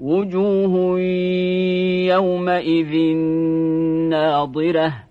وجوه يومئذ ناظره